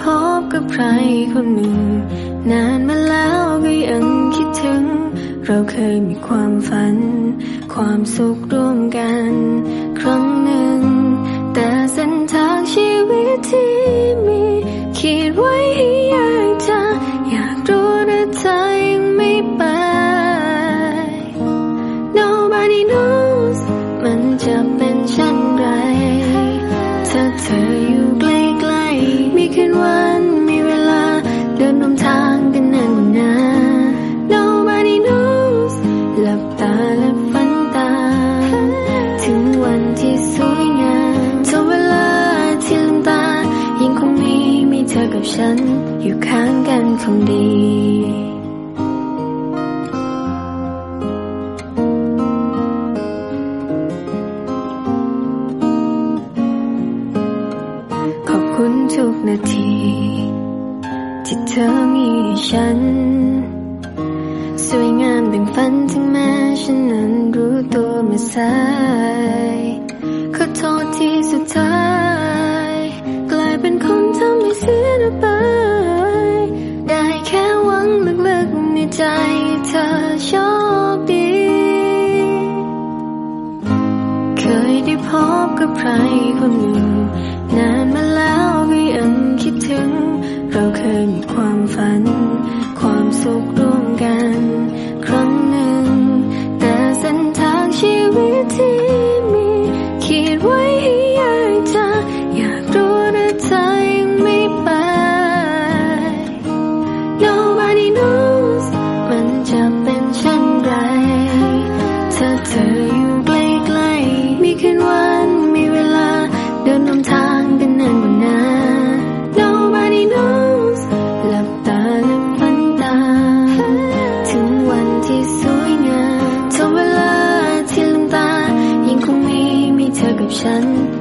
พบกับใครคนหนึ่ง นานมาแล้วก็ยังคิดถึง เราเคยมีความฝัน ความสุขร่วมกัน ครั้งหนึ่ง แต่เส้นทางชีวิตที่มีคิดไว้ให้ยากจะอยากรู้แต่เธอยังไม่ไป Be.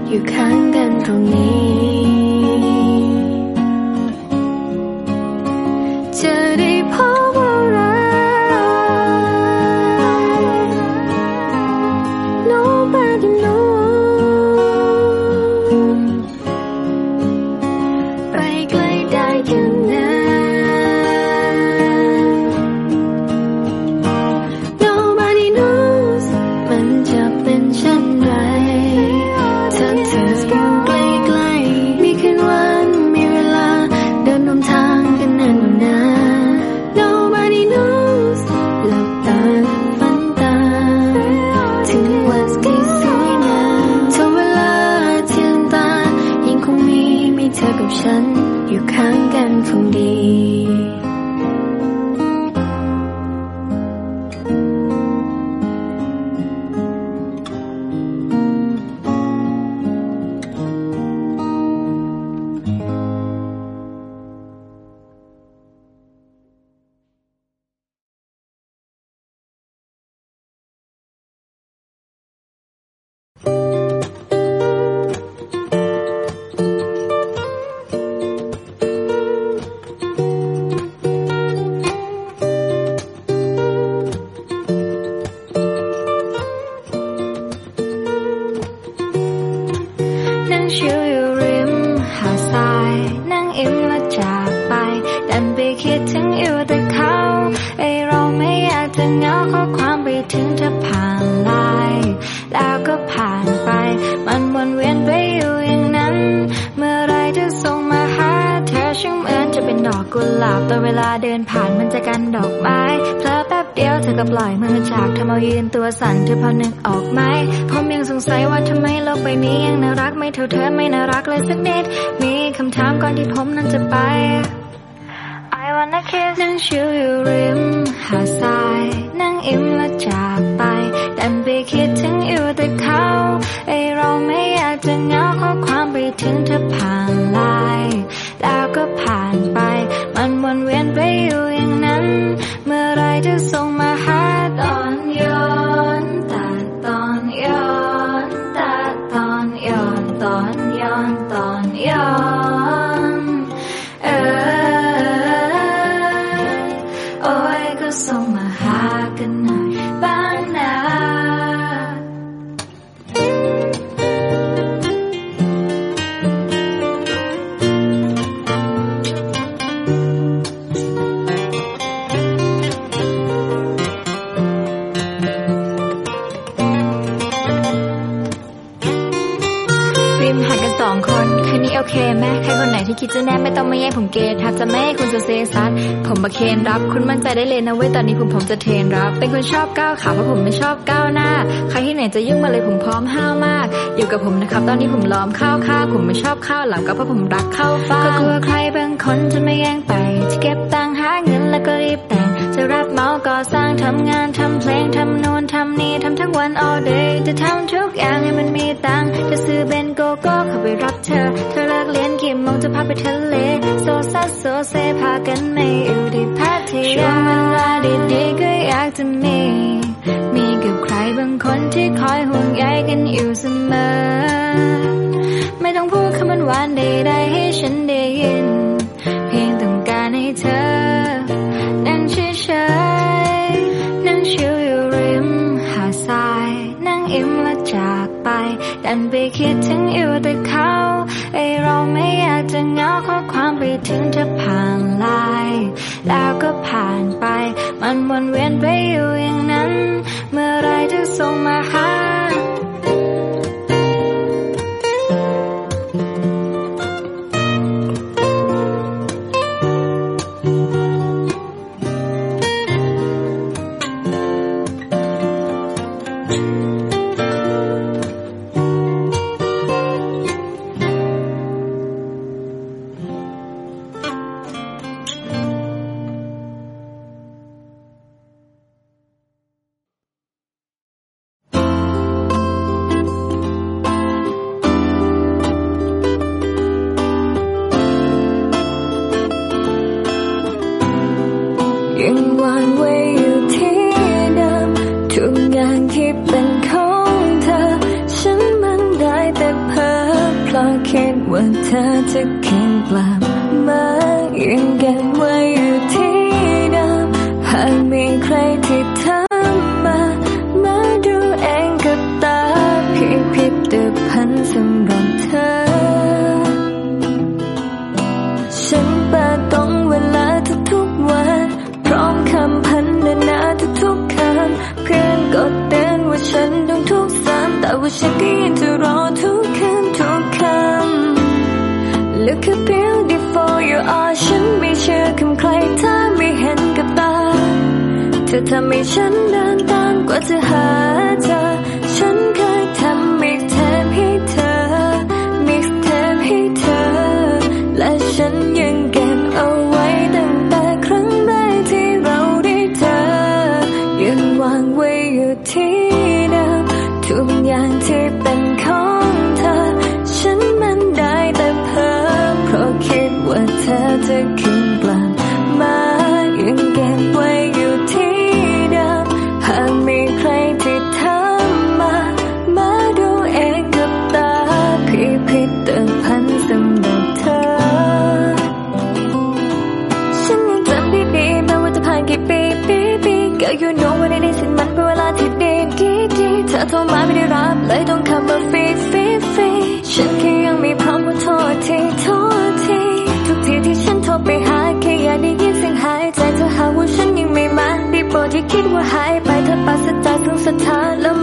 อยู่ข้าง ย้อน คิดจะแน่ไม่ต้องมาแย่งผมเกย์ถ้าจะไม่ให้คุณจะเซซัดผมมาเคนรับ คุณมั่นใจได้เลยนะเว้ยตอนนี้ผมผมจะเทรนรับ เป็นคนชอบก้าวขาเพราะผมไม่ชอบก้าวหน้า ใครที่ไหนจะยุ่งมาเลยผมพร้อมห้าวมาก อยู่กับผมนะครับ ตอนนี้ผมล้อมข้าวข้าผมไม่ชอบข้าวหลังก็เพราะผมรักข้าวฟ้าก็กลัวใครบางคนจะไม่แย่งไปจะเก็บตัง ก่อสร้างทำงานทำเพลงทำโน่นทำนี่ทำทั้งวัน all day จะทำทุกอย่างให้มันมีตังค์จะซื้อเบนโกโก้เข้าไปรับเธอ เธอเลิกเรียนกี่โมงจะพาไปทะเล โซซัสโซเซพากันไม่อยู่ที่พัทยาช่วงเวลาดีๆก็อยากจะมี มีกับใครบางคนที่คอยห่วงใยกันอยู่เสมอ ไม่ต้องพูดคำหวานใดๆให้ฉันได้ยิน ดันไปคิดถึงอยู่แต่เขาไอเราไม่อยากจะเงาข้อความไปถึงเธอผ่านไลน์แล้วก็ผ่านไป มันวนเวียนไปอยู่อย่างนั้น เมื่อไรจะส่งมาหา ที่ทำมา มาดูเองกับตาพี่พิดตพันสำหรับเธอ ฉันปาต้องเวลาทุกทุกวัน พร้อมคำพันนานาทุกทุกคำ เพื่อนก็เตือนว่าฉันต้องทุกสามแต่ว่าฉันก็ยังจะร ทำให้ฉันเดินตามกว่าจะหาเจอ มาไม่ได้รับเลยต้องขับมาฟรีฟรีฟรีฉันแค่ยังไม่พร้อมขอโทษทีโทษทีทุกทีที่ฉันโทรไปหาแค่อยากได้ยินเสียงหายใจเธอหาว่าฉันยังไม่มาดีโปรดที่คิดว่าหายไปเธอปาสจากทุกสถานแล้ว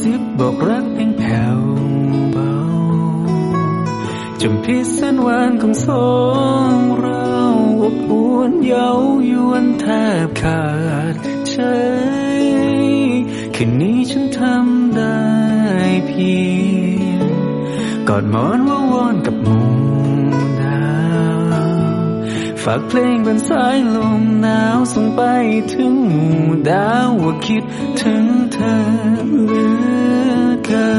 ซิบบอกรักเพียงแผ่วเบาจนพิษส้นวานของสองเราอบอวนเย้ายวนแทบขาดใจแค่นี้ฉันทำได้เพียงกอดมอนว่าวอนกับมุมดาวฝากเพลงบนสายลมหนาวส่งไปถึงหมู่ดาวว่าคิดถึง เธอเหลือเกิ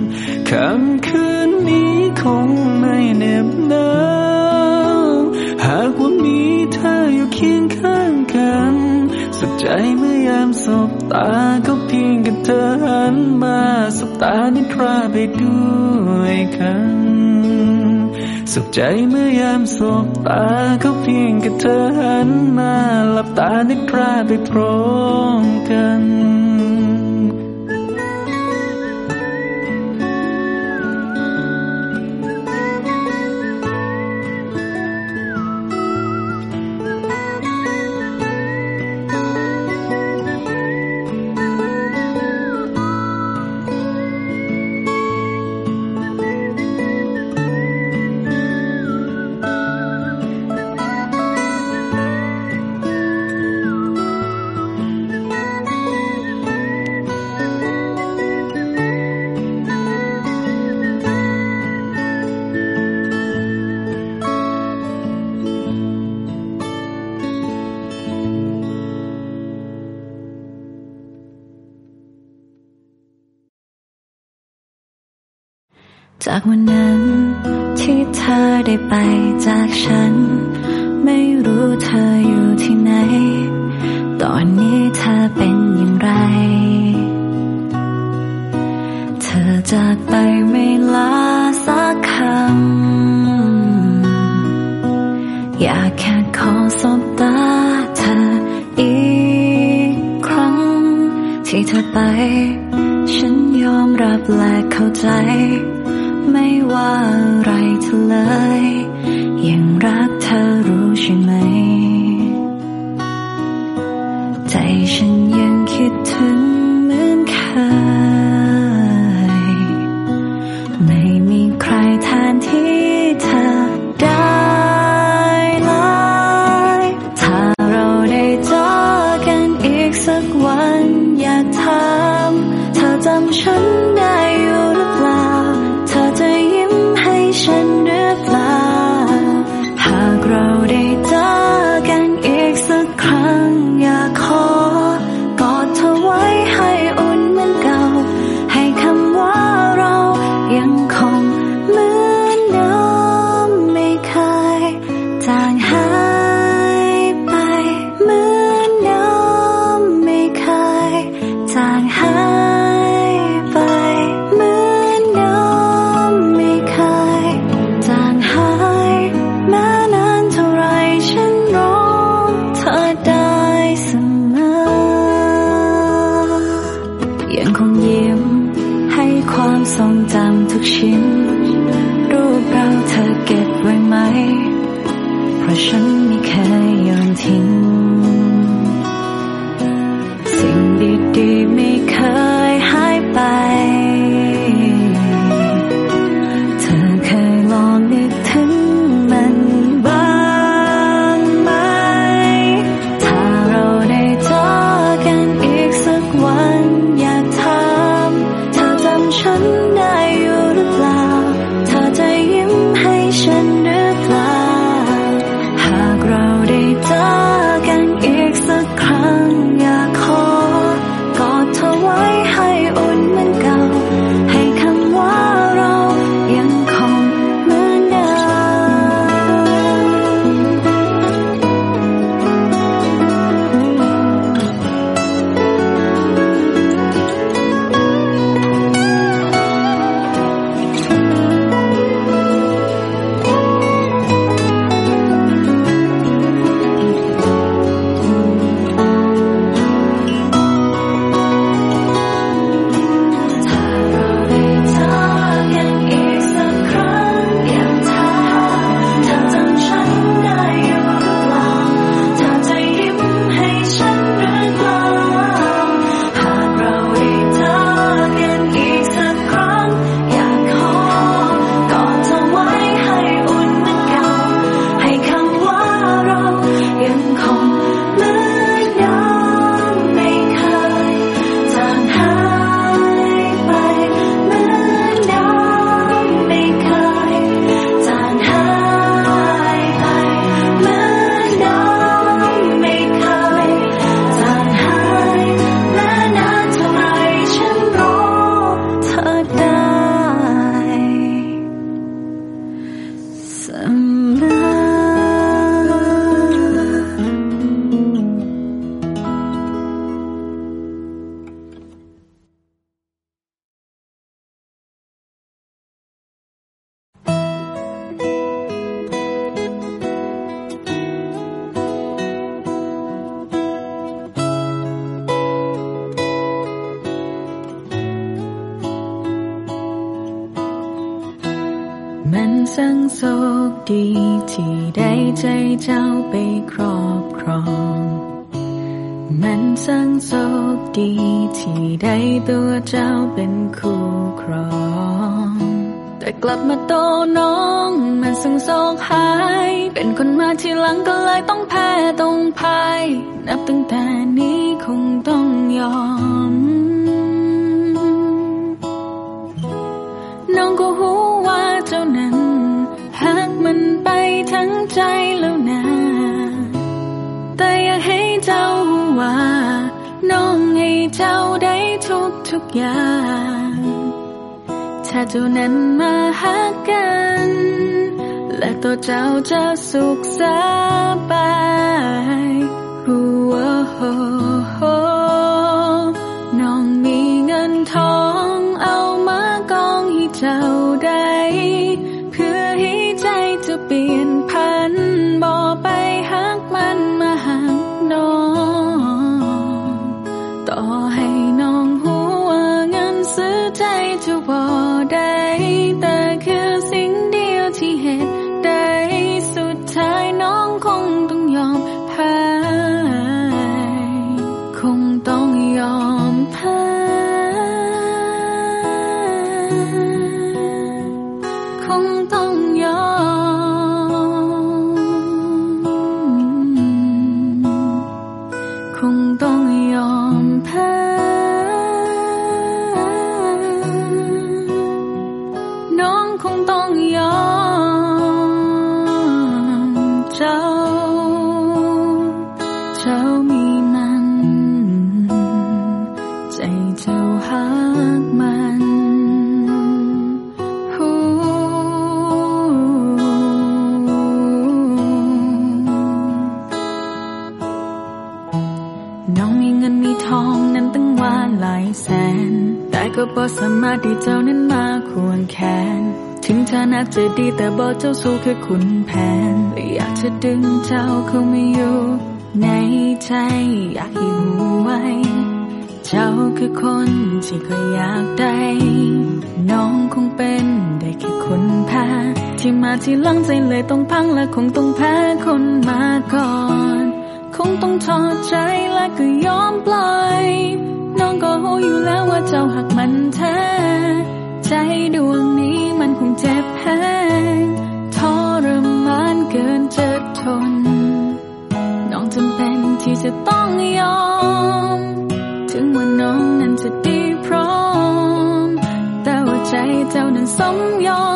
นคำคืนนี้คงไม่เหน็บหนาวหากว่ามีเธออยู่เคียงข้างกัน สุดใจเมื่อยามสบตาก็เพียงกับเธอหันมาสบตานิทราไปด้วยกันสุขใจเมื่อยามสบตาเขาเพียงกับเธอหันมาหลับตาในึคราไปพร้อมกัน เจ้า เจ้ามีมัน ใจเจ้าหักมันฮู้น้องมีเงินมีทองนั้นตั้งวานหลายแสน แต่ก็บ่สามารถที่จ้า ถึงฐานะจะดีแต่บ่เจ้าสู้แค่ขุนแผนอยากจะดึงเจ้าเข้ามาอยู่ในใจอยากให้รู้ไว้ เจ้าคือคนที่ก็อยากได้ น้องคงเป็นได้แค่คนแพ้ที่มาที่ลังใจเลยต้องพังและคงต้องแพ้คนมาก่อน คงต้องทอดใจและก็ยอมปล่อย น้องก็รู้อยู่แล้วว่าเจ้าหักมันแท้ ใจดวงนี้มันคงเจ็บแพงทรมานเกินจะทน น้องจำเป็นที่จะต้องยอม ถึงว่าน้องนั้นจะดีพร้อม แต่ว่าใจเจ้านั้นสมยอม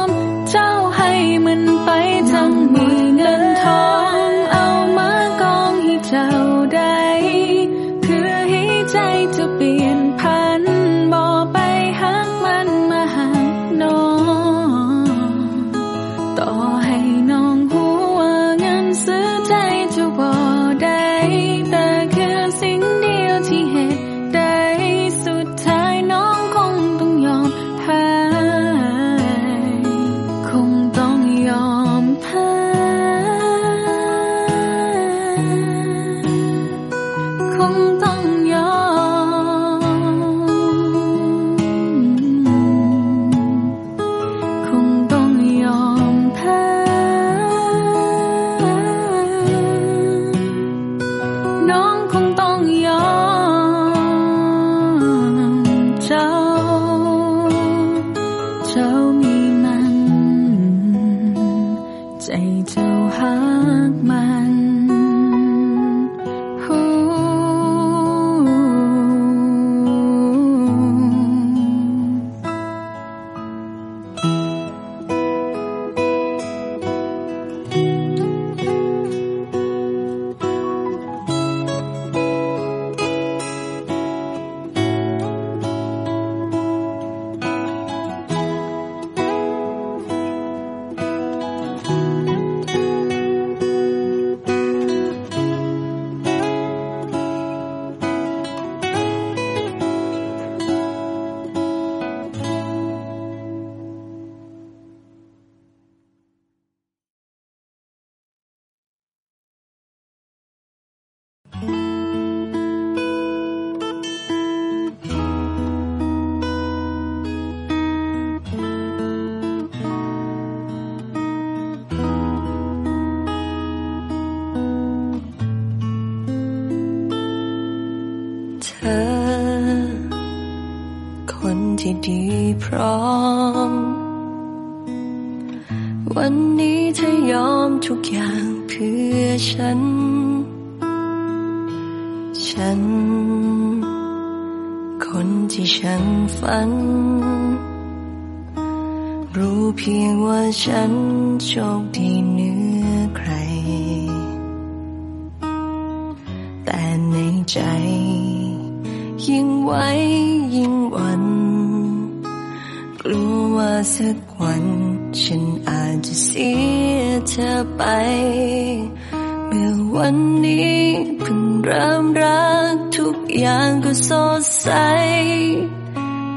ชคดีเหนือใคร แต่ในใจ ยิ่งไว้ยิ่งหวันกลัวว่าสักวันฉันอาจจะเสียเธอไป เมื่อวันนี้เพิ่งเริ่มรักทุกอย่างก็สดใส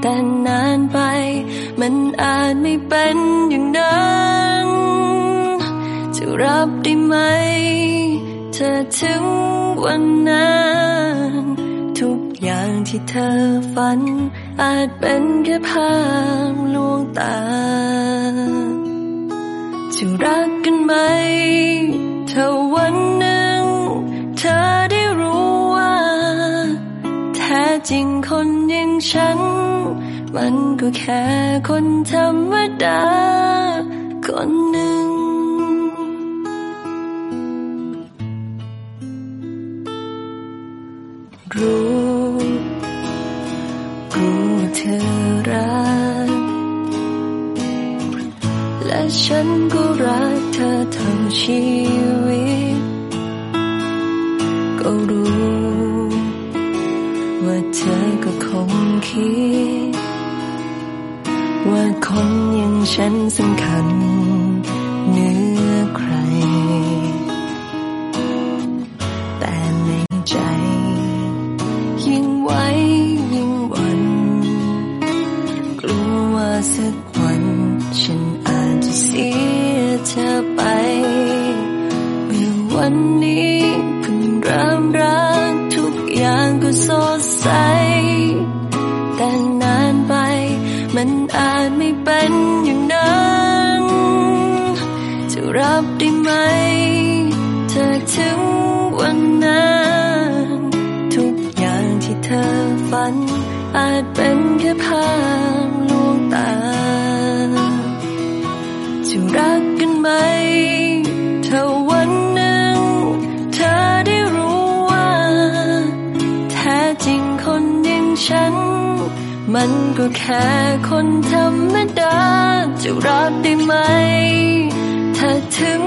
แต่นานไป มันอาจไม่เป็นอย่างนั้น รับได้ไหม เธอถึงวันนั้นทุกอย่างที่เธอฝัน อาจเป็นแค่ภาพลวงตา จะรักกันไหมถ้าวันหนึ่ง เธอได้รู้ว่า แท้จริงคนอย่างฉัน มันก็แค่คนธรรมดา ฉันก็รักเธอทั้งชีวิต ก็รู้ว่าเธอก็คงคิด ว่าคนอย่างฉัน วันนี้เพิ่งเริ่มรัก ก็แค่คนธรรมดา จะรับได้ไหม ถ้าถึง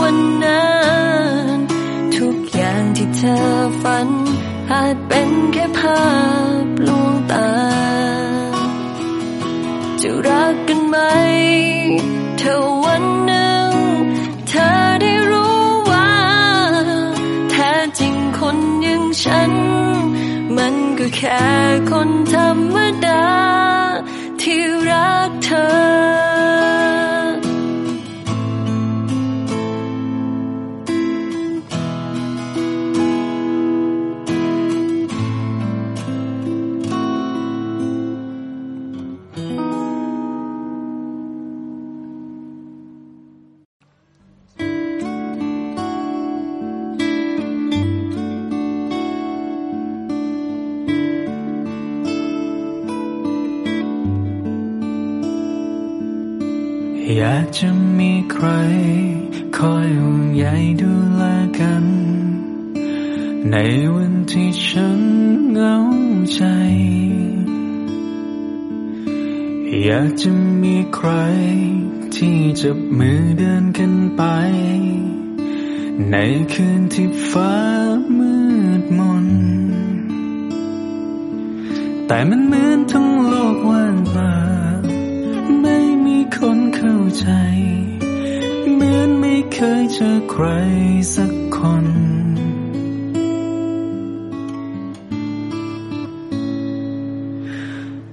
วันนั้น ทุกอย่างที่เธอฝัน อาจเป็นแค่ภาพลวงตา จะรักกันไหมถ้าวันหนึ่ง เธอได้รู้ว่า แท้จริงคนอย่างฉัน มันก็แค่คนธรรมดาที่รัก เธอ อยากจะมีใคร คอยห่วงใยดูแลกัน ในวันที่ฉันเหงาใจ อยากจะมีใคร ที่จับมือเดินกันไป ในคืนที่ฟ้ามืดมน แต่มันเหมือนทั้งโลกว่างเปล่า คนเข้าใจ เหมือนไม่เคยเจอใครสักคน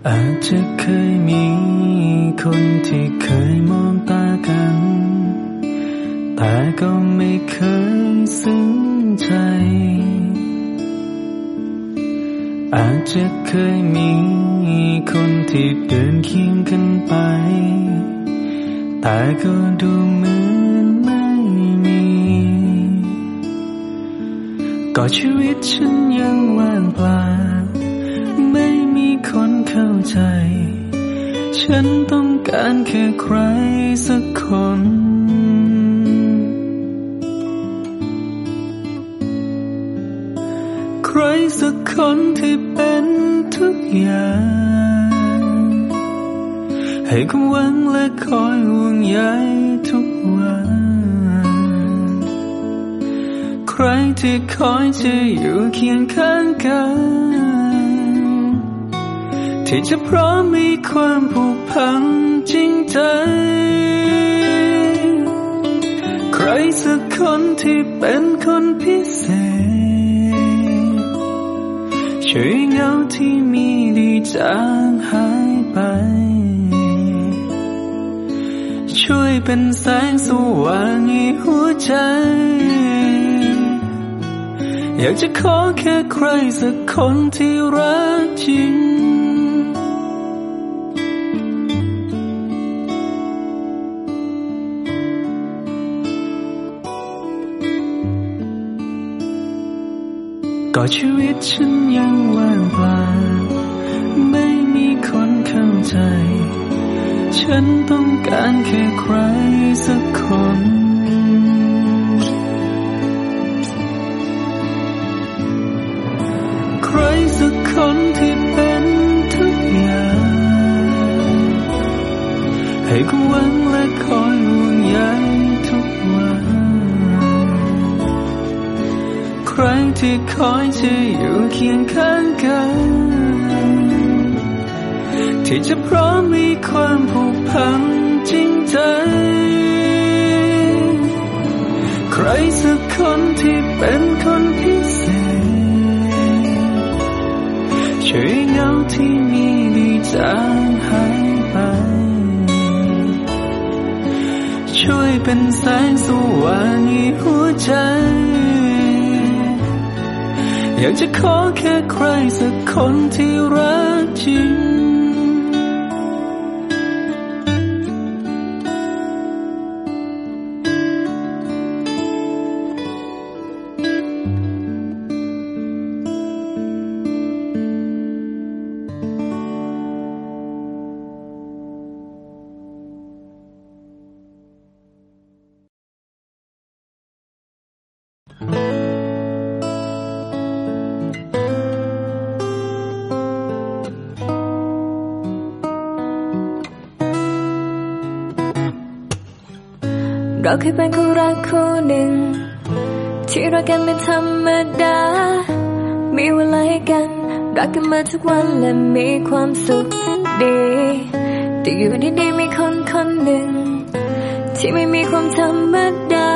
อาจจะเคยมีคนที่เคยมองตากัน แต่ก็ไม่เคยซึ้งใจ อาจจะเคยมีคนที่เดินเคียงกันไป แต่ก็ดูเหมือนไม่มี ก็ชีวิตฉันยังว่างเปล่า ไม่มีคนเข้าใจ ฉันต้องการแค่ใครสักคนใครสักคนที่เป็นทุกอย่าง ให้ความหวังและคอยห่วงใยทุกวัน ใครที่คอยจะอยู่เคียงข้างกัน ที่จะพร้อมมีความผูกพันจริงใจ ใครสักคนที่เป็นคนพิเศษ ช่วยเงาที่มีดีจางหายไป ช่วยเป็นแสงสว่างในหัวใจ อยากจะขอแค่ใครสักคนที่รักจริง ก็ชีวิตฉันยังว่างเปล่า ฉันต้องการแค่ใครสักคน ใครสักคนที่เป็นทุกอย่าง ให้ความหวังและคอยห่วงใยทุกวัน ใครที่คอยจะอยู่เคียงข้างกัน ที่จะพร้อมมีความผูกพันจริงใจ ใครสักคนที่เป็นคนพิเศษช่วยเงาที่มีดีจางหายไป ช่วยเป็นแสงสว่างในหัวใจ อยากจะขอแค่ใครสักคนที่รักจริง เราเคยเป็นคู่รักคู่หนึ่ง ที่รักกันเป็นธรรมดา มีเวลาให้กัน รักกันมาทุกวันและมีความสุขดีแต่อยู่ดีๆมีคนคนหนึ่ง ที่ไม่มีความธรรมดา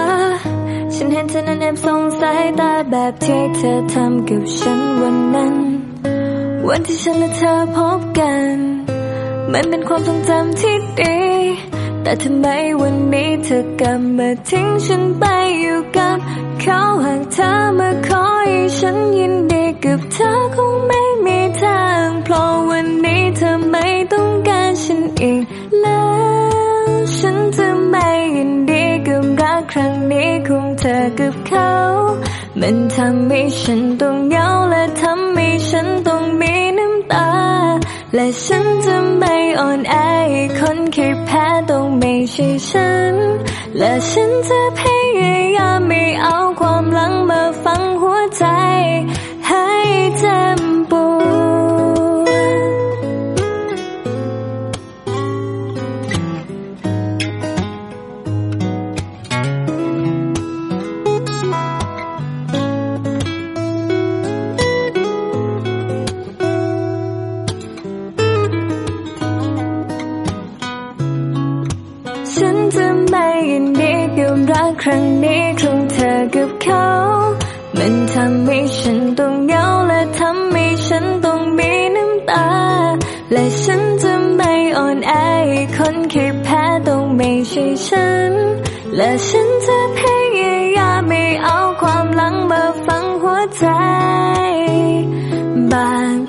ฉันเห็นเธอนั้นแอบสงสายตาแบบที่เธอทำกับฉันวันนั้น วันที่ฉันและเธอพบกัน มันเป็นความทรงจำที่ดีแต่ทำไมวันนี้เธอ กลับมาทิ้งฉันไปอยู่กับเขาหากเธอมาขอให้ฉันยินดีกับเธอคงไม่มีทางเพราะวันนี้เธอไม่ต้องการฉันอีกแล้วฉันจะไม่ยินดีกับรักครั้งนี้ของเธอกับเขา มันทำให้ฉันต้องเหงาและทำให้ฉันต้องมีน้ำตา และฉันจะไม่อ่อนแอคนคิดแพ้ต้องไม่ใช่ฉัน และฉันจะพยายามไม่เอาความหลังมาฝังหัวใจ และฉันจะพยายามไม่เอาความหลังมาฝังหัวใจบาด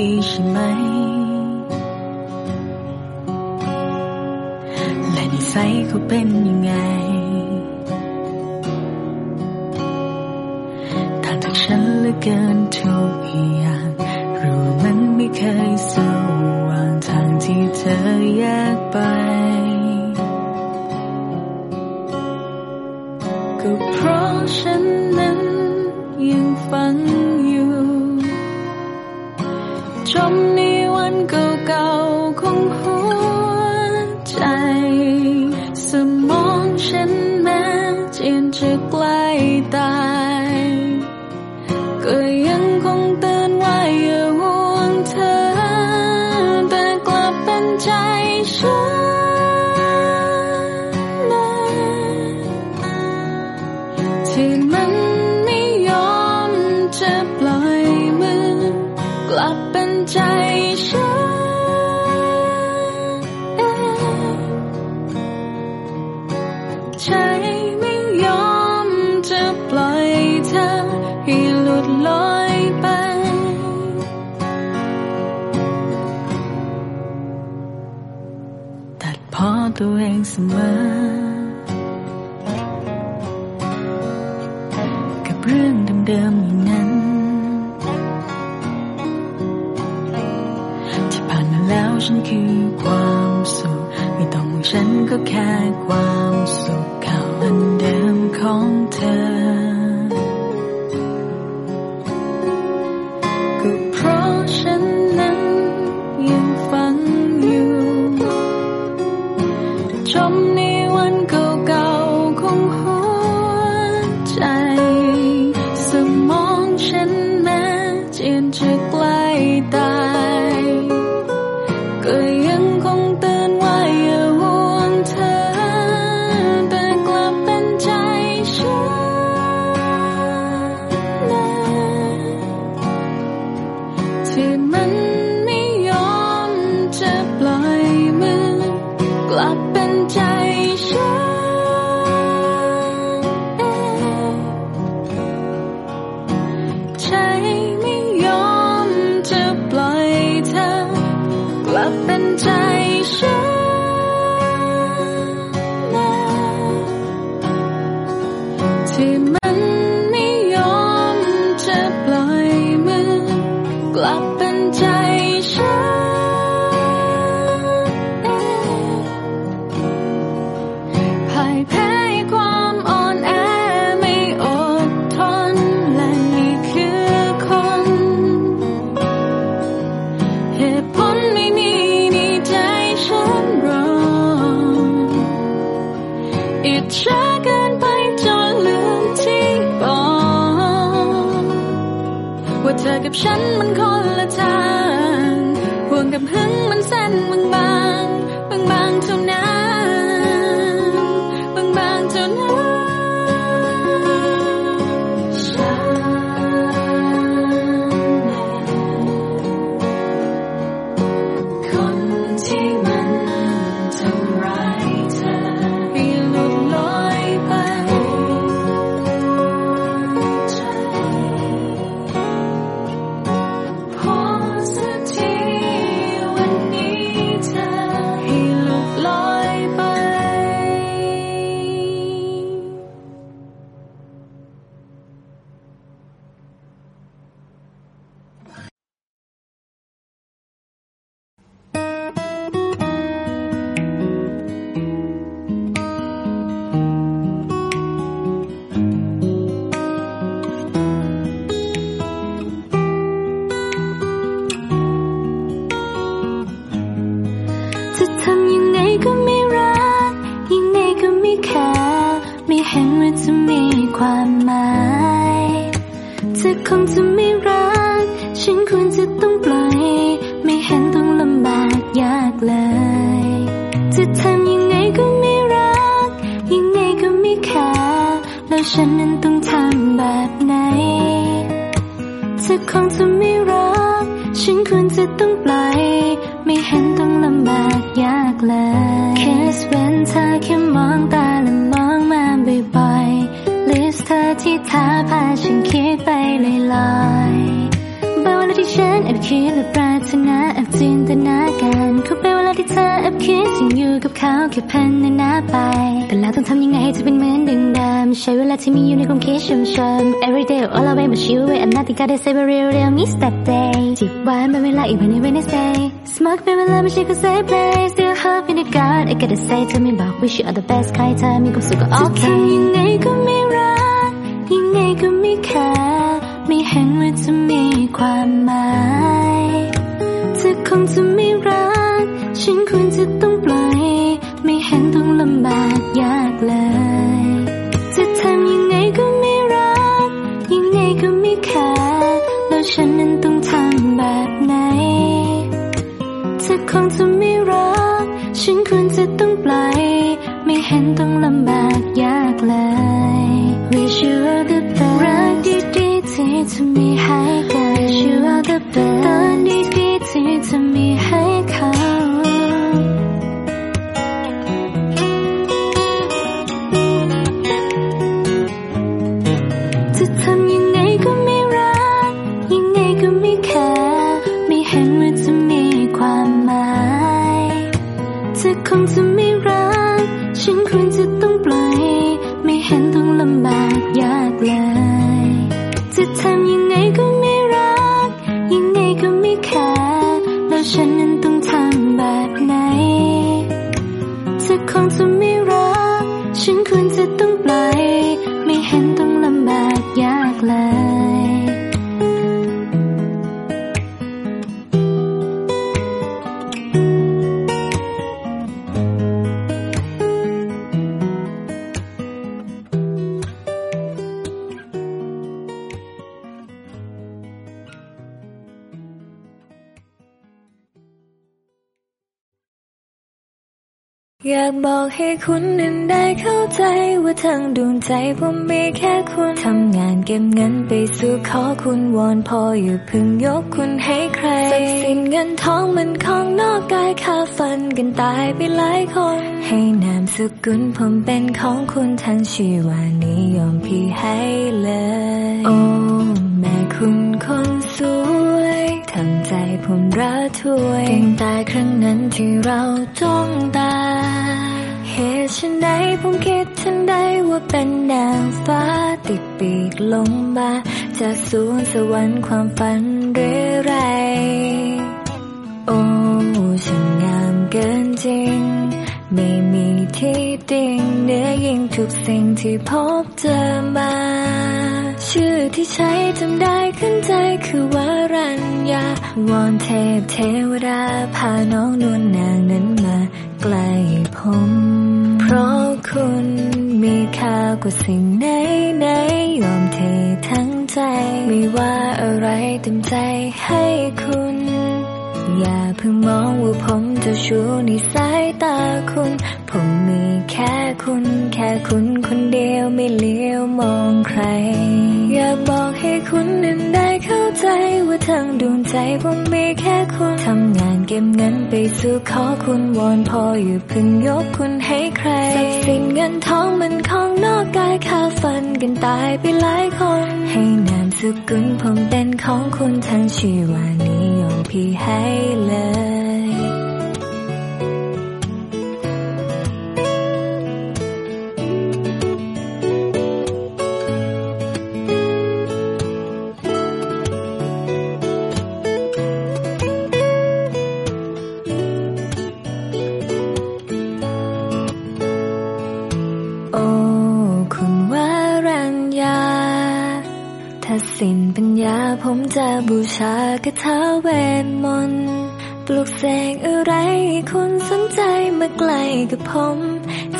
ดีใและนิสัยเขาเป็นยังไงถ้างจากฉันเหลือเกินทุกอย่างรู้มันไม่เคยสว่างทางที่เธออยากไป gotta say but real real miss that day จิบหวานเป็นเวลาอีกวันใน Wednesday smoke เป็นเวลาไม่ใช่ก็ say play still hope in the God I gotta say เธอไม่บอก wish you all the best ใครเธอมีความสุขก็ okay จะทำยังไงก็ไม่รักยังไงก็ไม่แคร์ไม่เห็นว่าจะมีความหมายเธอคงจะไม่รักฉันควรจะต้องปล่อยไม่เห็นต้องลำบากยากเลย ยากเลย Wish you all the best รักดีๆที่เธอมีให้กัน คุณนั้นได้เข้าใจว่าทางดวงใจผมมีแค่คุณทำงานเก็บเงินไปสู่ขอคุณวอนพออย่าเพึ่งยกคุณให้ใครทรัพย์สินเงินทองมันของนอกกายค่าฟันกันตายไปหลายคน ให้นามสกุลผมเป็นของคุณทั้งชีวานิยมพี่ให้เลย โอ้แม่คุณคนสวยทำใจผมระทวยเก่งตายครั้งนั้นที่เราจ้องตา ตุฉันใดผมคิดทันใดว่าเป็นนางฟ้าติดปีกลงมา จากสวงสวรรค์ความฝันหรือไร โอ้ฉันงามเกินจริง ไม่มีที่ติงเนือยิ่งทุกสิ่งที่พบเจอมา ชื่อที่ใช้จำได้ขึ้นใจคือวารัญญาวอนเทพเทวดาพาน้องนวลนางนั้นมา ใกล้ผม เพราะคุณมีค่ากว่าสิ่งไหนไหนยอมเททั้งใจ ไม่ว่าอะไรเต็มใจให้คุณ อย่าเพิ่งมองว่าผมจะชูในสายตาคุณ ผมมีแค่คุณ แค่คุณคนเดียวไม่เลี้ยวมองใคร อยากบอกให้คุณนั้นได้เข้าใจว่าทางดวงใจผมมีแค่คุณทำงานเก็บเงินไปสู่ขอคุณวอนพออยู่เพิ่งยกคุณให้ใครทรัพย์สินเงินทองมันของนอกกายค่าฟันกันตายไปหลายคน ให้นามสกุลผมเป็นของคุณทั้งชีวานิยม พี่ให้เลย โอ้ คุณว่ารัญญาถ้าสิ้นเปัญ ญาผมจะบูชากระทาเวทมนปลุกเสกอะไรคุณสนใจมาใกลกับผม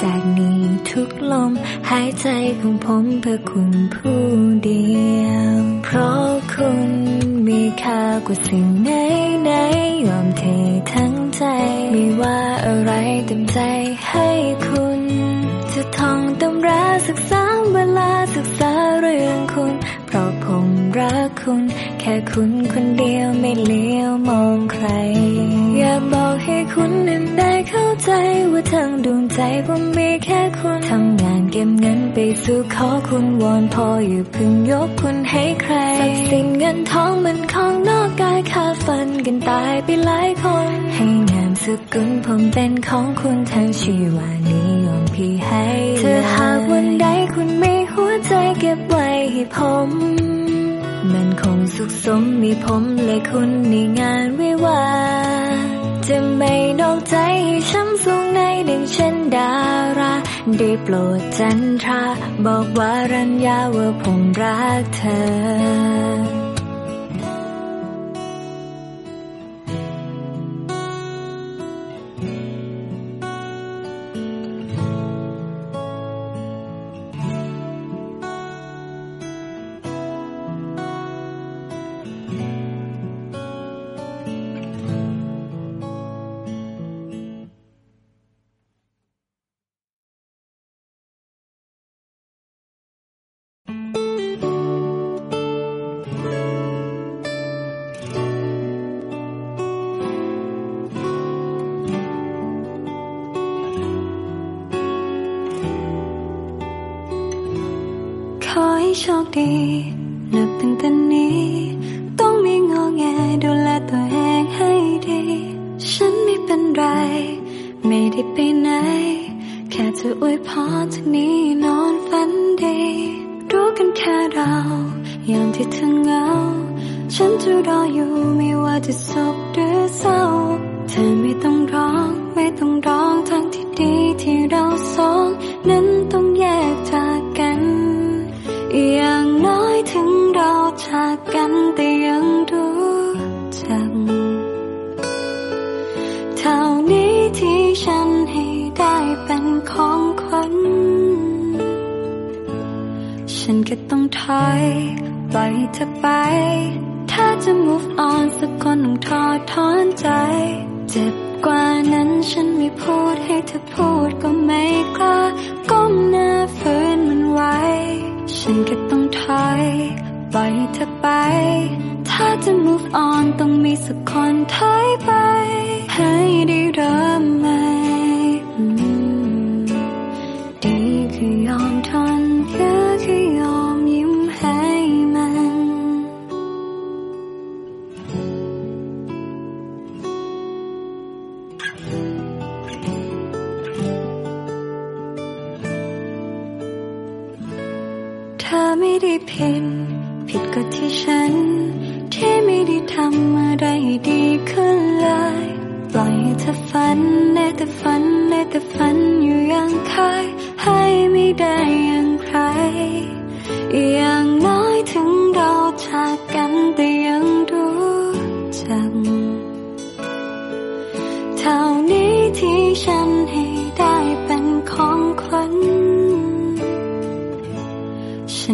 จากนี้ทุกลมหายใจของผมเพื่อคุณผู้เดียว เพราะคุณมีค่ากว่าสิ่งไหนไหนยอมเททั้งใจ ไม่ว่าอะไรเต็มใจให้คุณ จะท่องตำราศึกษาเวลาศึกษาเรื่องคุณ เพราะผมรักคุณ แค่คุณคนเดียวไม่เลี้ยวมองใคร อยากบอกให้คุณนั้นได้เข้าใจว่าทั้งดวงใจผมมีแค่คุณทำงานเก็บเงินไปสู่ขอคุณวอนพออยู่พึงยกคุณให้ใครทรัพย์สินเงินทองมันของนอก กายค่าฟันกันตายไปหลายคน ให้นามสกุลผมเป็นของคุณทั้งชีวานิยมพี่ให้เธอหากวันใดคุณไม่หัวใจเก็บไว้ให้ผม มันคงสุขสมมีผมและคุณในงานวิวา จะไม่นอกใจให้ช้ำสูงในดึงเช่นดารา ได้โปรดจันทรา บอกว่ารัญญาว่าผมรักเธอ โ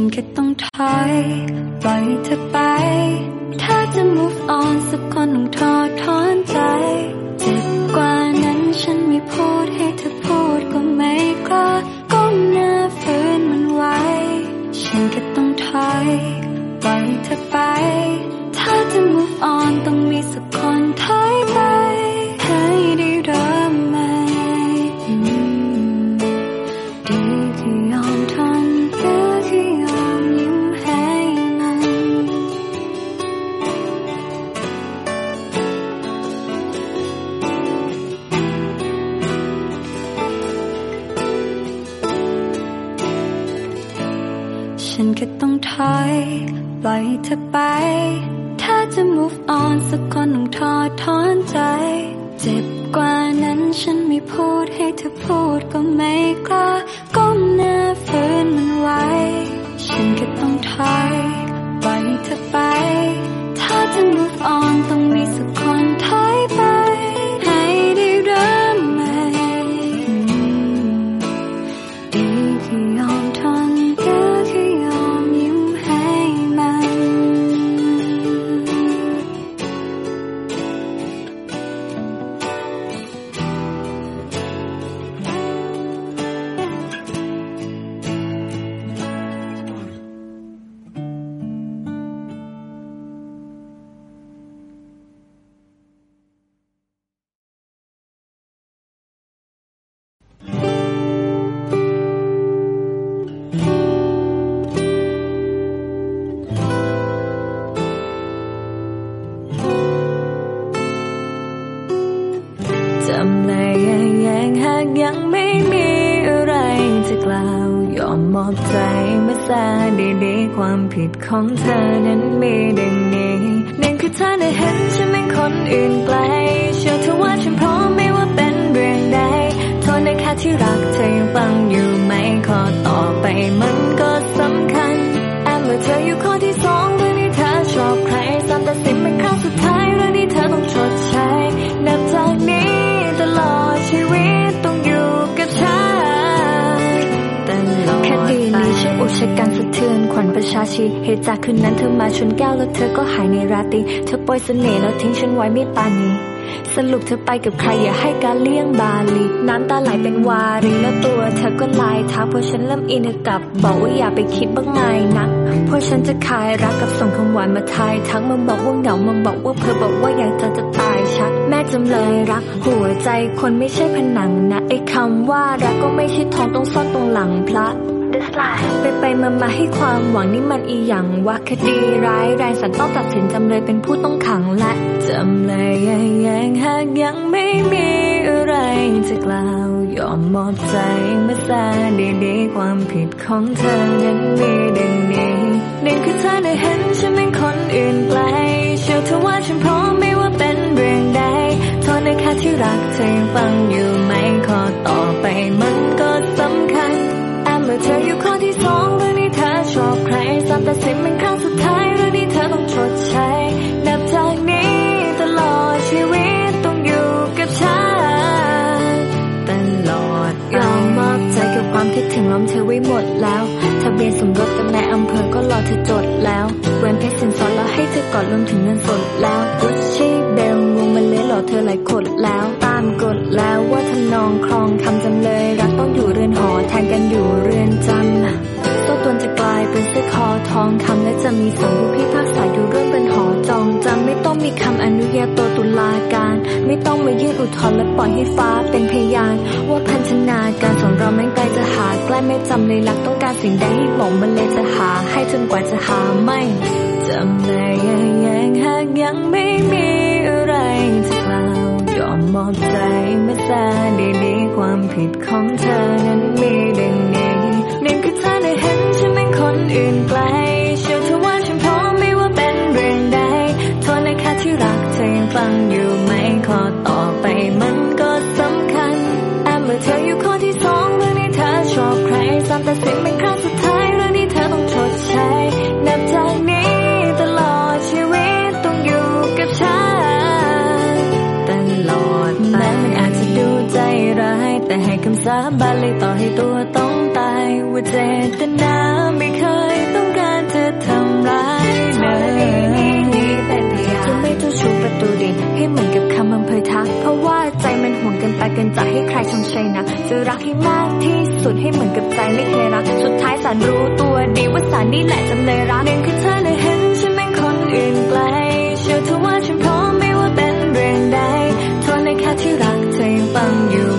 ฉันก็ต้องถอยปล่อยเธอไป ถ้าจะ move on สักคนต้องทอดถอนใจ เจ็บกว่านั้นฉันไม่พูดให้เธอพูดก็ไม่กล้าก้มหน้าฝืนมันไว้ ฉันก็ต้องถอยปล่อยเธอไป ถ้าจะ move on ต้องมีสักคน ล่อยเธอไป ถ้าจะ move on สักคนต้องทอทอนใจ เจ็บกว่านั้นฉันไม่พูดให้เธอพูดก็ไม่กล้าก้มหน้าฝืนมันไว้ ฉันก็ต้องถอยปล่อยเธอไป ถ้าจะ move on ต้อง ก้วแล้วเธอก็หายในราตรีเธอปล่อยเสน่ห์แล้วทิ้งฉันไว้ไม่ปานีสรุปเธอไปกับใครอย่าให้การเลี่ยงบาลีน้ำตาไหลเป็นวารีแล้วตัวเธอก็ลายทักเพราะฉันเริ่มอินกับ บอกว่าอย่าไปคิดบ้างไงนะเพราะฉันจะขายรักกับส่งคำหวานมาทายทักมันบอกว่าเหงามันบอกว่าเพอบอกว่าอยากจะจะตายชัก แม่จำเลยรัก หัวใจคนไม่ใช่ผนังนะไอ้คำว่ารักก็ไม่ใช่ทองต้องซ่อนตรงหลังพระ ไปไปมามาให้ความหวังนี่มันอีหยังว่าคดีร้ายแรงสันต้องตัดสินจำเลยเป็นผู้ต้องขังและจำเลยยังยังหากยังไม่มีอะไรจะกล่าวยอมมอบใจมาซาดีๆความผิดของเธอนั้นมีดังนี้หนึ่งคือเธอได้เห็นฉันเป็นคนอื่นไกลเชื่อเธอว่าฉันพร้อมไม่ว่าเป็นเรื่องใดโทษในค่ที่รักเธอฟังอยู่ไหมขอต่อไปมันก็สำคัญ อเธออยู่ข้อที่สองเรื่องนี้เธอชอบใครซ้ำตัดสินเป็นครั้งสุดท้ายเรื่องนี้เธอต้องชดใช้นับจากนี้ตลอดชีวิตต้องอยู่กับฉันตลอดยอมมอบใจกับความคิดถึงล้อมเธอไว้หมดแล้วทะเบียนสมรสกับนายอำเภอก็รอเธอจดแล้วแหวนเพชรสินสอดแล้วให้เธอกอดรวมถึงเงินสดแล้ว อเธอหลายคนแล้วตามกฎแล้วว่าทำนองครองคำจำเลย รักต้องอยู่เรือนหอแทนกันอยู่เรือนจำโซ่ตวนจะกลายเป็นเสื้อคอทองคำและจะมีสองผู้พิพากษาอยู่ร่วมเป็นหอจองจำไม่ต้องมีคำอนุญาโตตุลาการ ไม่ต้องมายื่นอุทธรณ์และปล่อยให้ฟ้าเป็นพยาน ว่าพันธนาการสองเราแม่งไกลจะหาใกล้ไม่จำเลยรักต้องการสิ่งใดให้บอกมันเลยจะหาให้จนกว่าจะหาไม่จำเลยยังยังหากยังไม่มี วยอมมอบใจมาซาดีๆความผิดของเธอนั้นมีดังนี้นึ่งคือเธอได้เห็นฉันเป็นคนอื่นไกลเชื่อเธอว่าฉันพร้อมไม่ว่าเป็นเรื่องใดโทษในค่ที่รักเธอยังฟังอยู่ไหมขอต่อไปมันก็สำคัญแอบเมื่อเธออยู่ข้อที่สองเรื่องนี้เธอชอบใครซ้ำแตัดสินเป็นครั้งสุดท้ายเรื่องนี้เธอต้องชดใช้ สาบานเลยต่อให้ตัวต้องตาย ว่าเจตนาไม่เคยต้องการจะทำร้ายเลยจะไม่เจ้าชู้ประตูดินให้เหมือนกับคำอำเภอทัก เพราะว่าใจมันห่วงกินไปกินจะให้ใครชมเชยนะ จะรักให้มากที่สุดให้เหมือนกับใจไม่เคยรัก สุดท้ายสารรู้ตัวดีว่าสารนี่แหละจำเลยรักหนึ่งคือเธอได้เห็นฉันเป็นคนอื่นไกล เชื่อเธอว่าฉันพร้อมไม่ว่าเป็นเรื่องใดโทษในค่ที่รักเธอยังฟังอยู่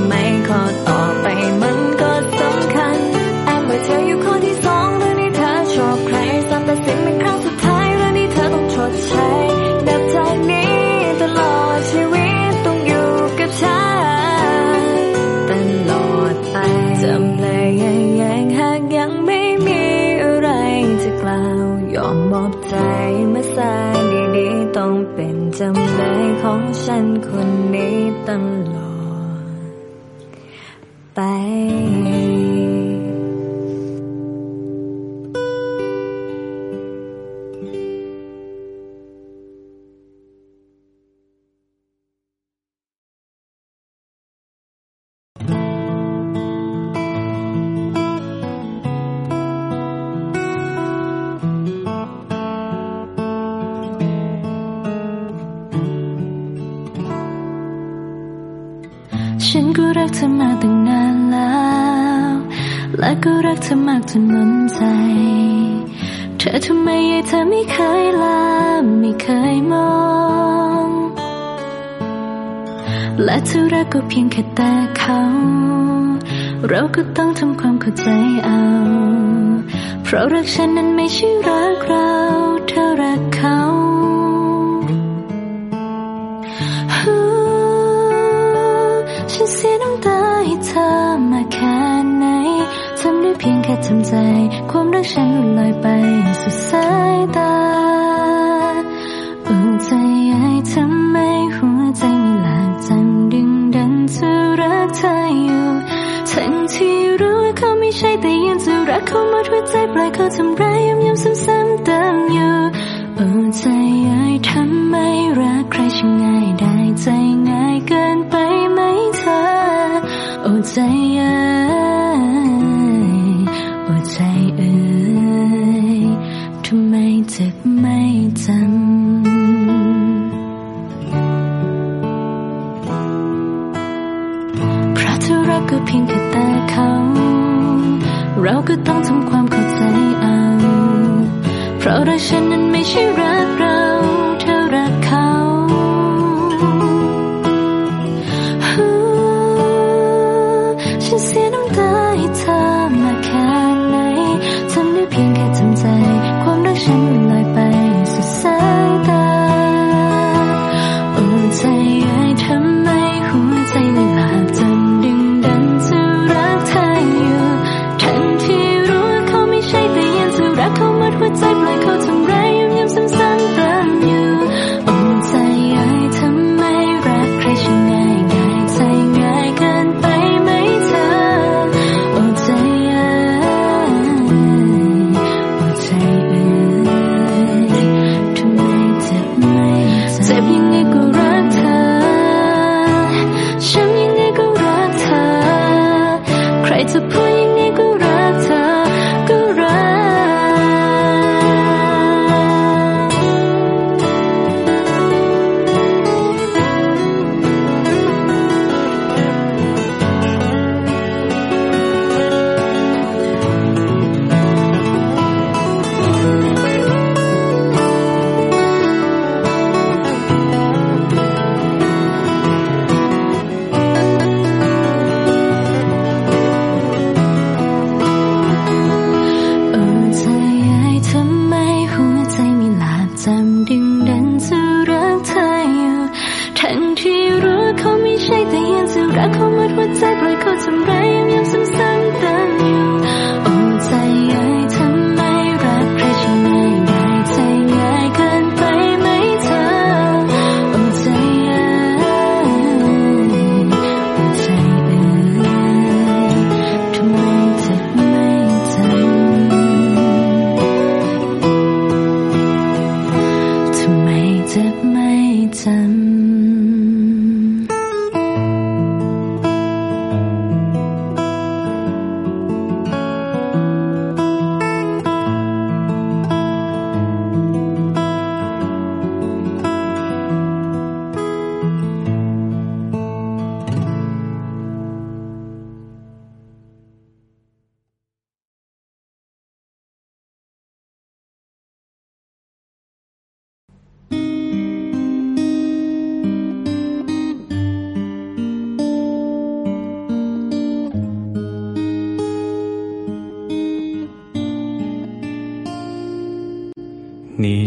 ของฉันคนนี้ตลอด เธอมากจนนใจ เธอทำไมยายเธอไม่เคยลาไม่เคยมอง และเธอรักก็เพียงแค่แต่เขา เราก็ต้องทำความเข้าใจเอา เพราะรักฉันนั้นไม่ใช่รักเรา เธอรักเขา ทำใจ ความรักฉันลอยไปสุดสายตาอุ่นใจไอ้ทำไมหัวใจไม่หลักจัำดึงดันจะรักเธออยู่ทั้งที่รู้ว่าเขาไม่ใช่แต่ยังจะรักเขามาด้วใจปล่อยเขาทำร้ายย้ำย้ำซ้ำๆเติมอยู่อุ่นใจไอ้ทำไมรักใครช่างง่ายได้ใจง่ายเกินไปไหมเธออุ่นใจไอ้ ฉันนั้นไม่ใช่รัก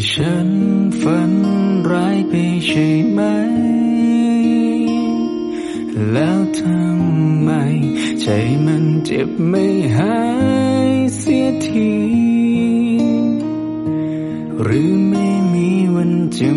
ฉันฝันร้ายไปใช่ไหม แล้วทำไม ใจมันเจ็บไม่หายเสียที หรือไม่มีวันจะ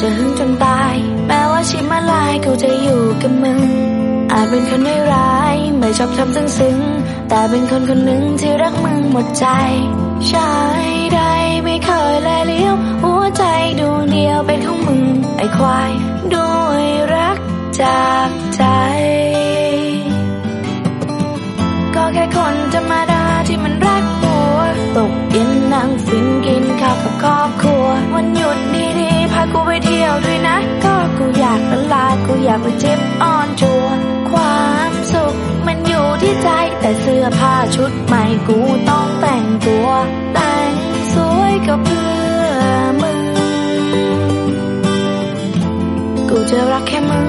จะหึงจนตาย แม้ว่าชีวิตมาลายกูจะอยู่กับมึง อาจเป็นคนไม่ร้าย ไม่ชอบทำซึ้งซึ้งแต่เป็นคนคนหนึ่งที่รักมึงหมดใจ ชายใดไม่เคยแลเลี้ยว หัวใจดวงเดียวเป็นของมึงไอ้ควาย ด้วยรักจากใจ ก็แค่คนธรรมดาที่มันรักหัว ตกเย็นนั่งฟินกินข้าวกับ ครัว วันหยุดดีๆพากูไปเที่ยวด้วยนะ ก็กูอยากละลา กูอยากไปเจ็บอ่อนจัว ความสุขมันอยู่ที่ใจ แต่เสื้อผ้าชุดใหม่กูต้องแต่งตัว แต่งสวยก็เพื่อมึง กูจะรักแค่มึง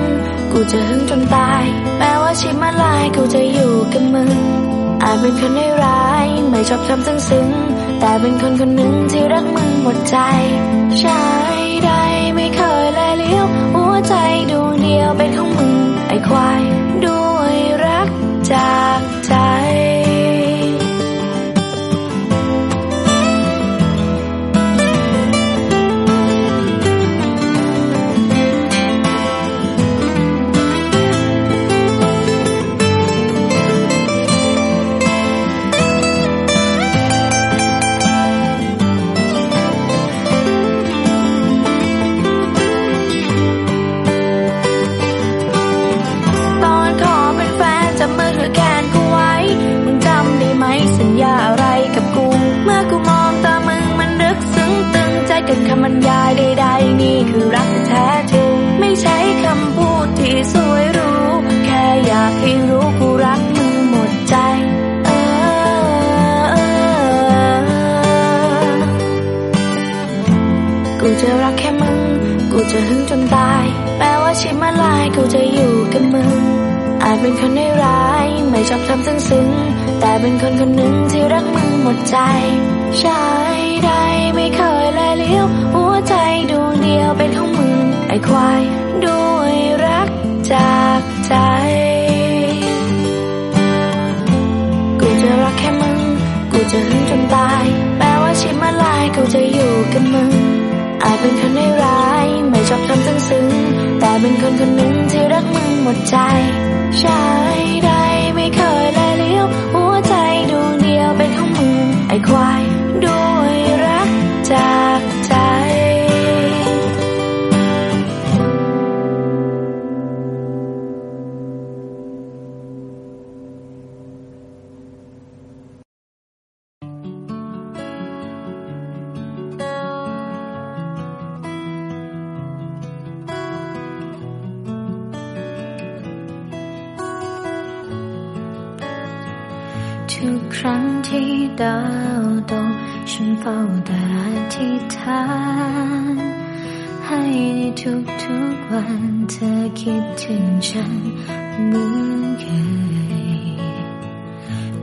กูจะหึงจนตาย แม้ว่าชีวิตมาลายกูจะอยู่กับมึงอาจเป็นคนไม่ร้าย ไม่ชอบทำซึ้งซึ้งๆ แต่เป็นคนคนหนึ่งที่รักมึงหมดใจชายใดไม่เคยแลเลี้ยว หัวใจดวงเดียวเป็นของมึงไอ้ควายด้วย จะหึงจนตาย แม้ว่าชีวิตมาลายกูจะอยู่กับมึง อาจเป็นคนไม่ร้าย ไม่ชอบทำซึ้งซึ้งแต่เป็นคนคนหนึ่งที่รักมึงหมดใจ ใชายใดไม่เคยแลเลี้ยว หัวใจดวงเดียวเป็นของมึง ไอ้ควาย ด้วยรักจากใจ กูจะรักแค่มึง กูจะหึงจนตาย แม้ว่าชีวิตมาลายกูจะอยู่กับมึง เป็นคนไม่ร้าย ไม่ชอบทำซึ้งซึ้ง แต่เป็นคนคนหนึ่งที่รักมึงหมดใจชายใดไม่เคยแลเลี้ยว หัวใจดวงเดียวเป็นของมึงไอ้ควายด้วยรักใจ ฝ้าแต่อธิษฐาน ให้ในทุกๆวันเธอคิดถึงฉันเหมือนเคย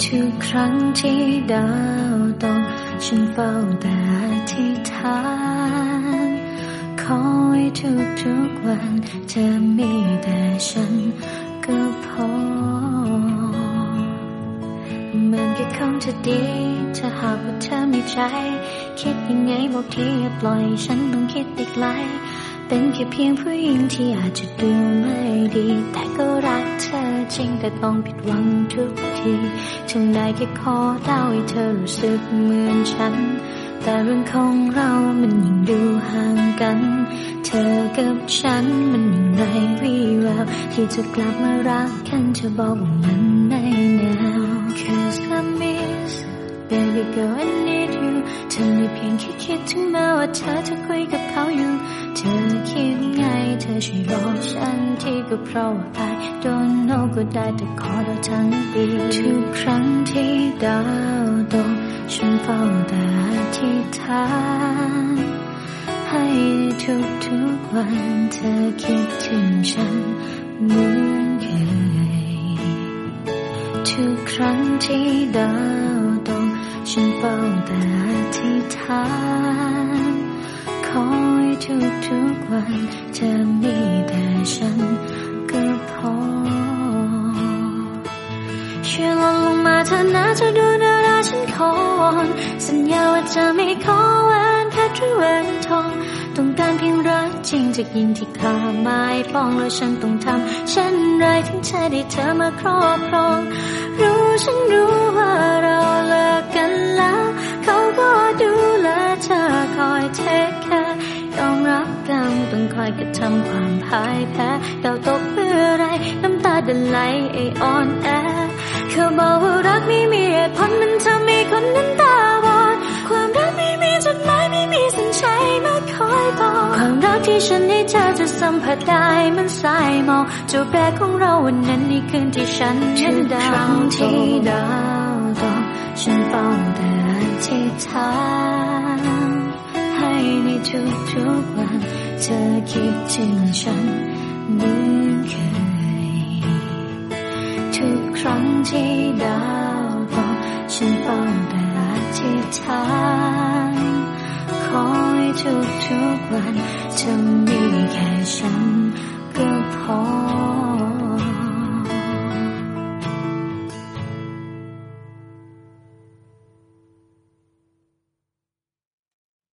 ทุกครั้งที่ดาวตกฉันเฝ้าแต่อธิษฐานขอให้ทุกๆวันเธอมีแต่ฉันก็พอเหมือนกับคงจะดี ใจ คิดยังไงบอกทีอย่าปล่อยฉันต้องคิดอีกไกลเป็นแค่เพียงผู้หญิงที่อาจจะดูไม่ดี แต่ก็รักเธอจริงแต่ต้องผิดหวังทุกทีถึงได้แค่ขอเล่าให้เธอรู้สึกเหมือนฉัน แต่เรื่องของเรามันยิ่งดูห่างกัน เธอกับฉันมันยังไรวี่แววที่จะกลับมารักกันเธอบอกว่ามันไม่แน่ Cause I miss baby girl I need you ธอไม่เพียงแค่คิดถึงแม้ว่าเธอจะคุยกับเขาอยู่ เธอคิดไงเธอช่วยบอกฉันที่ก็เพราะว่า I don't know ก็ได้แต่ขอเราทั้งปีทุกครั้งที่ดาวตกฉันเฝ้าแต่อธิษฐานให้ทุกทุกวันเธอคิดถึงฉันเหมือนเคยทุกครั้งที่ดาว ฉันเฝ้าแต่อธิษฐานขอให้ทุกทุกๆวันเธอมีแต่ฉันก็พอช่วยลดลงมาเธอนะจะดูดาราฉันขอวอนสัญญาว่าจะไม่ขอแหวนเพชรหรือแหวนทองต้องการเพียงรักจริงจากยิงที่ข้าไม้ปองแล้วฉันต้องทำเช่นไรถึงจะได้เธอมาครอบครอง รู้ฉันรู้ว่าเรา กันแล้ว เขาก็ดูแลเธอคอยเทคแคร์ยอมรับกรรมต้องคอยกระทำความพ่ายแพ้ดาตกเพื่ออะไร น้ำตาเดินไหลไอออนแอเขาบอกว่ารักไม่มีเหตุผลมันทำให้คนนั้นตาบอดความรักไม่มีจุดหมายไม่มีส้นชัยมาคอยบอกความรักที่ฉันให้เธอจะสัมผัสได้มันสายมองจูบแรกของเราวันนั้นในคืนที่ฉันเห็นดาวที่ดาว ฉันเฝ้าแต่อธิษฐานให้ในทุกๆวัน เธอคิดถึงฉันเหมือนเคย ทุกครั้งที่ดาวตกฉันเฝ้าแต่อธิษฐานขอให้ทุกทุกๆวันจะมีแค่ฉันก็พอ